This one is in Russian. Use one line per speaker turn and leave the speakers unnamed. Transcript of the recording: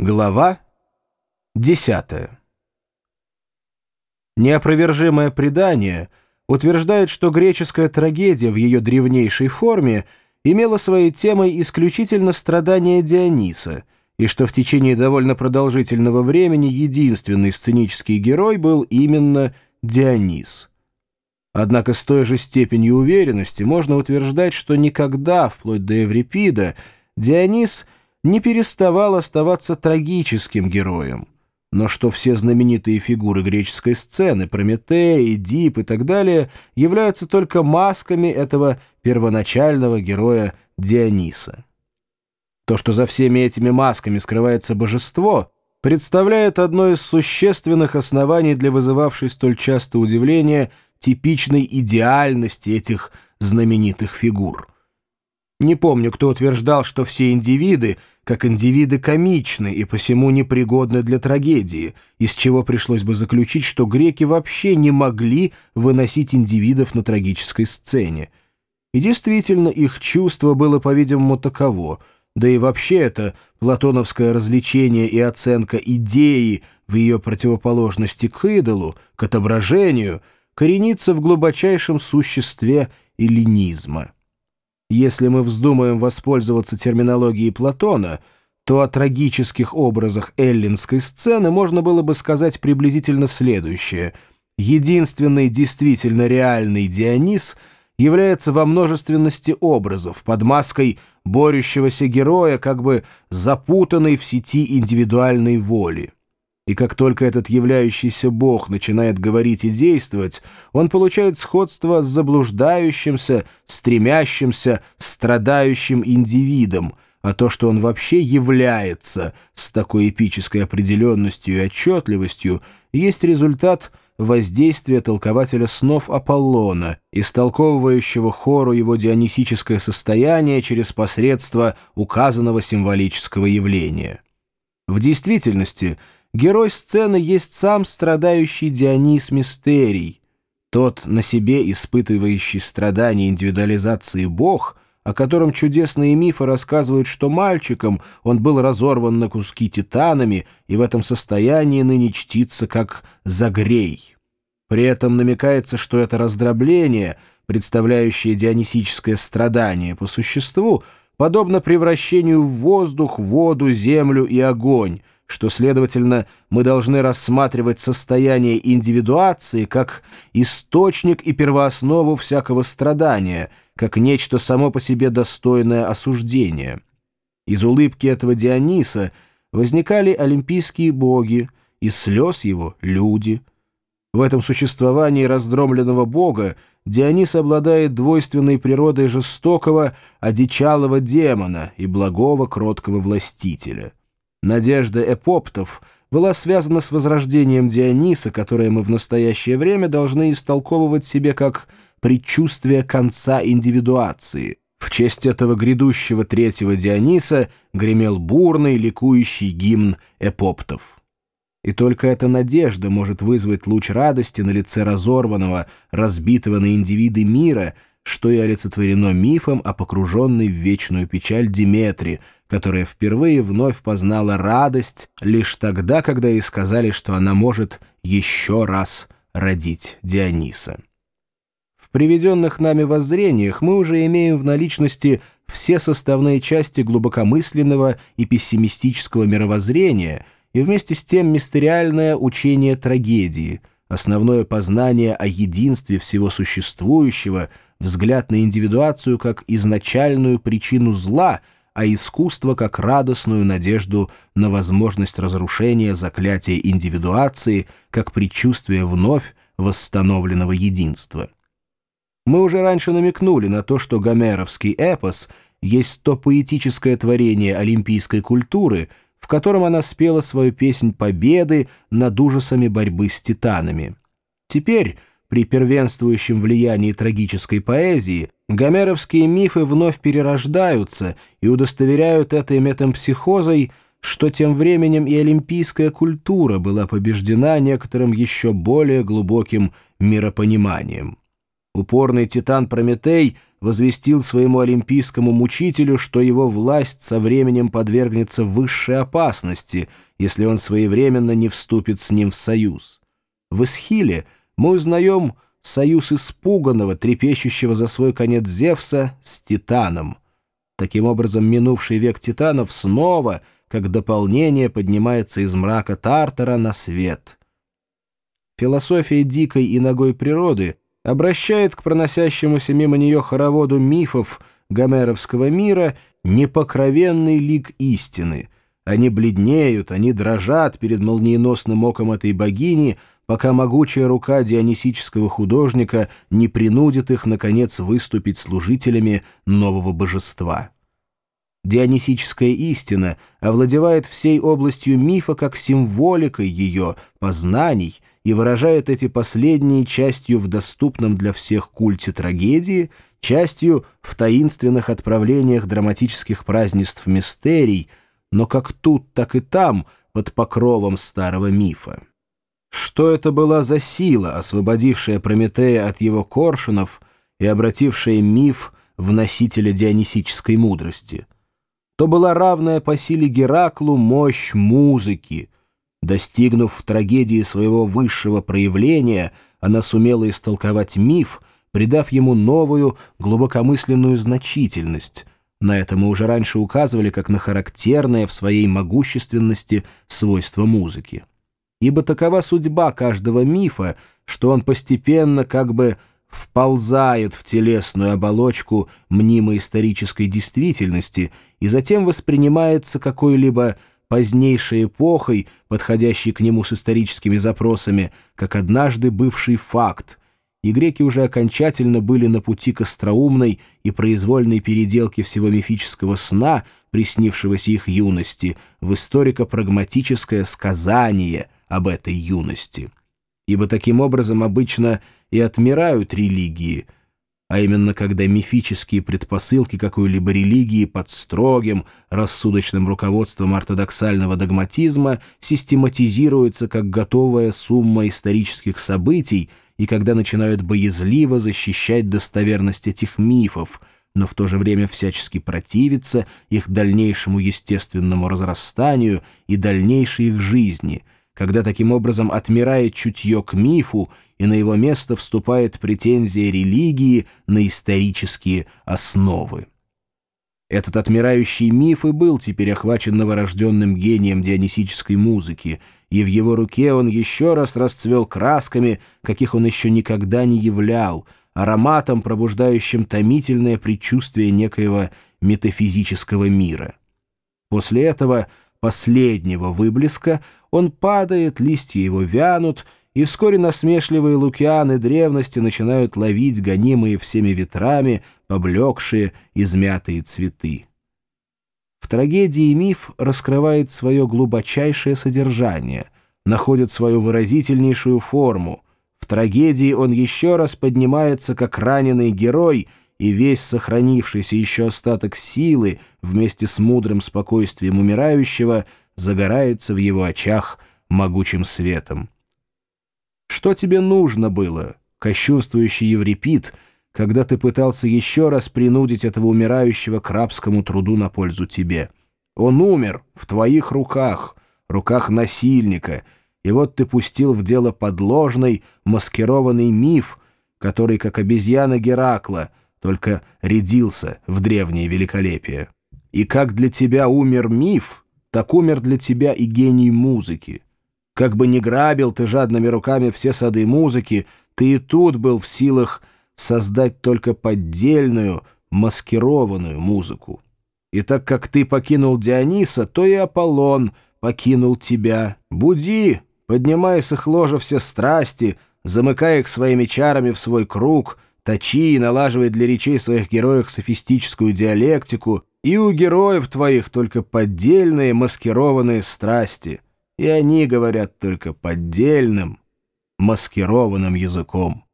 Глава 10. Неопровержимое предание утверждает, что греческая трагедия в ее древнейшей форме имела своей темой исключительно страдания Диониса, и что в течение довольно продолжительного времени единственный сценический герой был именно Дионис. Однако с той же степенью уверенности можно утверждать, что никогда, вплоть до Эврипида, Дионис – не переставал оставаться трагическим героем, но что все знаменитые фигуры греческой сцены, Прометей, Эдип и так далее, являются только масками этого первоначального героя Диониса. То, что за всеми этими масками скрывается божество, представляет одно из существенных оснований для вызывавшей столь часто удивление типичной идеальности этих знаменитых фигур – не помню, кто утверждал, что все индивиды, как индивиды, комичны и посему непригодны для трагедии, из чего пришлось бы заключить, что греки вообще не могли выносить индивидов на трагической сцене. И действительно, их чувство было, по-видимому, таково, да и вообще это платоновское развлечение и оценка идеи в ее противоположности к идолу, к отображению, коренится в глубочайшем существе эллинизма. Если мы вздумаем воспользоваться терминологией Платона, то о трагических образах эллинской сцены можно было бы сказать приблизительно следующее. Единственный действительно реальный Дионис является во множественности образов под маской борющегося героя, как бы запутанной в сети индивидуальной воли. И как только этот являющийся Бог начинает говорить и действовать, он получает сходство с заблуждающимся, стремящимся, страдающим индивидом, а то, что он вообще является с такой эпической определенностью и отчетливостью, есть результат воздействия толкователя снов Аполлона, истолковывающего хору его дионисическое состояние через посредство указанного символического явления. В действительности – Герой сцены есть сам страдающий Дионис Мистерий, тот на себе испытывающий страдания индивидуализации бог, о котором чудесные мифы рассказывают, что мальчиком он был разорван на куски титанами и в этом состоянии ныне чтится как «загрей». При этом намекается, что это раздробление, представляющее дионисическое страдание по существу, подобно превращению в воздух, воду, землю и огонь, что, следовательно, мы должны рассматривать состояние индивидуации как источник и первооснову всякого страдания, как нечто само по себе достойное осуждения. Из улыбки этого Диониса возникали олимпийские боги, из слез его — люди. В этом существовании раздромленного бога Дионис обладает двойственной природой жестокого, одичалого демона и благого, кроткого властителя. Надежда эпоптов была связана с возрождением Диониса, которое мы в настоящее время должны истолковывать себе как предчувствие конца индивидуации. В честь этого грядущего третьего Диониса гремел бурный, ликующий гимн эпоптов. И только эта надежда может вызвать луч радости на лице разорванного, разбитого на индивиды мира — что и олицетворено мифом о покруженной в вечную печаль Диметре, которая впервые вновь познала радость лишь тогда, когда ей сказали, что она может еще раз родить Диониса. В приведенных нами воззрениях мы уже имеем в наличности все составные части глубокомысленного и пессимистического мировоззрения и вместе с тем мистериальное учение трагедии, основное познание о единстве всего существующего — взгляд на индивидуацию как изначальную причину зла, а искусство как радостную надежду на возможность разрушения заклятия индивидуации как предчувствие вновь восстановленного единства. Мы уже раньше намекнули на то, что гомеровский эпос есть то поэтическое творение олимпийской культуры, в котором она спела свою песнь победы над ужасами борьбы с титанами. Теперь при первенствующем влиянии трагической поэзии, гомеровские мифы вновь перерождаются и удостоверяют этой метампсихозой, что тем временем и олимпийская культура была побеждена некоторым еще более глубоким миропониманием. Упорный титан Прометей возвестил своему олимпийскому мучителю, что его власть со временем подвергнется высшей опасности, если он своевременно не вступит с ним в союз. В Исхиле мы узнаем союз испуганного, трепещущего за свой конец Зевса с Титаном. Таким образом, минувший век Титанов снова, как дополнение, поднимается из мрака Тартара на свет. Философия дикой и ногой природы обращает к проносящемуся мимо нее хороводу мифов гомеровского мира непокровенный лик истины. Они бледнеют, они дрожат перед молниеносным оком этой богини — пока могучая рука дионисического художника не принудит их, наконец, выступить служителями нового божества. Дионисическая истина овладевает всей областью мифа как символикой ее, познаний, и выражает эти последние частью в доступном для всех культе трагедии, частью в таинственных отправлениях драматических празднеств мистерий, но как тут, так и там, под покровом старого мифа. Что это была за сила, освободившая Прометея от его коршунов и обратившая миф в носителя дионисической мудрости? То была равная по силе Гераклу мощь музыки. Достигнув в трагедии своего высшего проявления, она сумела истолковать миф, придав ему новую, глубокомысленную значительность. На это мы уже раньше указывали как на характерное в своей могущественности свойство музыки ибо такова судьба каждого мифа, что он постепенно как бы вползает в телесную оболочку мнимой исторической действительности и затем воспринимается какой-либо позднейшей эпохой, подходящей к нему с историческими запросами, как однажды бывший факт, и греки уже окончательно были на пути к остроумной и произвольной переделке всего мифического сна, приснившегося их юности, в историко-прагматическое сказание — об этой юности. Ибо таким образом обычно и отмирают религии, а именно когда мифические предпосылки какой-либо религии под строгим, рассудочным руководством ортодоксального догматизма систематизируются как готовая сумма исторических событий и когда начинают боязливо защищать достоверность этих мифов, но в то же время всячески противиться их дальнейшему естественному разрастанию и дальнейшей их жизни — когда таким образом отмирает чутье к мифу, и на его место вступает претензия религии на исторические основы. Этот отмирающий миф и был теперь охвачен новорожденным гением дионисической музыки, и в его руке он еще раз расцвел красками, каких он еще никогда не являл, ароматом, пробуждающим томительное предчувствие некоего метафизического мира. После этого последнего выблеска он падает, листья его вянут, и вскоре насмешливые лукианы древности начинают ловить гонимые всеми ветрами поблекшие, измятые цветы. В трагедии миф раскрывает свое глубочайшее содержание, находит свою выразительнейшую форму. В трагедии он еще раз поднимается как раненый герой — и весь сохранившийся еще остаток силы вместе с мудрым спокойствием умирающего загорается в его очах могучим светом. Что тебе нужно было, кощунствующий Еврипид, когда ты пытался еще раз принудить этого умирающего к рабскому труду на пользу тебе? Он умер в твоих руках, руках насильника, и вот ты пустил в дело подложный, маскированный миф, который, как обезьяна Геракла, только рядился в древнее великолепие. И как для тебя умер миф, так умер для тебя и гений музыки. Как бы ни грабил ты жадными руками все сады музыки, ты и тут был в силах создать только поддельную, маскированную музыку. И так как ты покинул Диониса, то и Аполлон покинул тебя. Буди, поднимай с их ложа все страсти, замыкай их своими чарами в свой круг — точи и налаживай для речей своих героев софистическую диалектику, и у героев твоих только поддельные маскированные страсти, и они говорят только поддельным маскированным языком.